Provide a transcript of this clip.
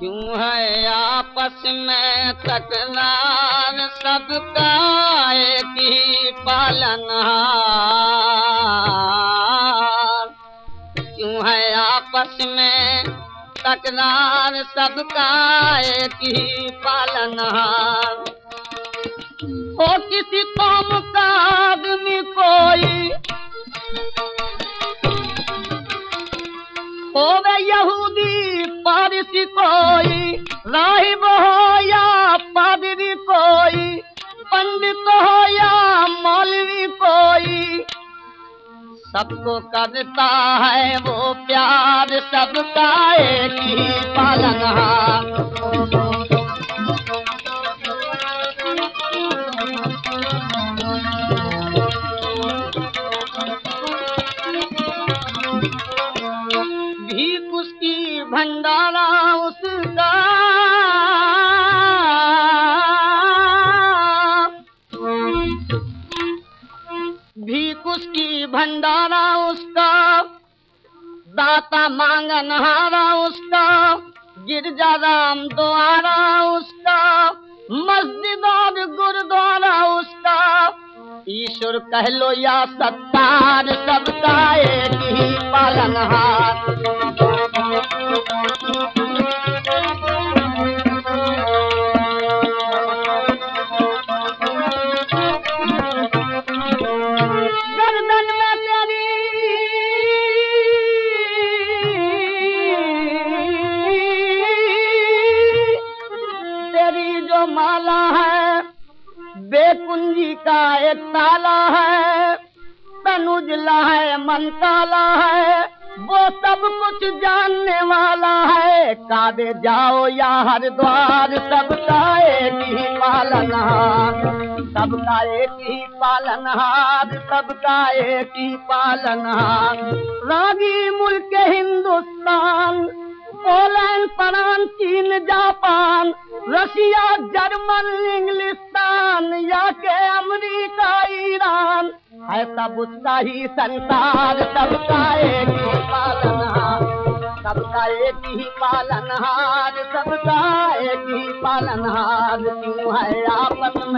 کیوں ہے آپس میں تکرار؟ سب کا ایک ہی پالن کیوں ہے آپس میں تکرار؟ سب کا ایک ہی پالن ہو کسی قوم ہووے یہودی پارسی کوئی راہب ہو یا پادری کوئی، پنڈت ہو یا مولوی کوئی۔ سب کو کرتا ہے وہ پیار، سب کا ایک ہی پالن کی بھنڈارا اس کا۔ بھیک اس کی بھنڈارا اس کا۔ داتا مانگن ہارا اس کا۔ گرجا رام دوارا اس کا۔ مسجد اور گردوارا اس کا۔ ایشور کہہ لو یا ستار، سب کا ایک ہی پالن ہار۔ جو ہے۔ بے کنجی کا ایک تالا ہے۔ تن اجلا ہے، من کالا ہے۔ وہ سب کچھ جاننے والا ہے۔ کعبے جاؤ یا ہر دوار، سب کا ایک ہی پالن ہار۔ سب کا ایک ہی پالن ہار۔ سب کا ایک ہی پالن ہار۔ راگی ملک ہندوستان فران چین، جاپان، رشیا، جرمن، انگلستان، یا کہ امریکہ، ایران۔ ہے سب اس کا ہی سنسار، سب کا ایک ہی پالنہار سب کا ایک ہی پالن ہار، سب کا ایک ہی پالن ہار۔ کیوں ہے آپس میں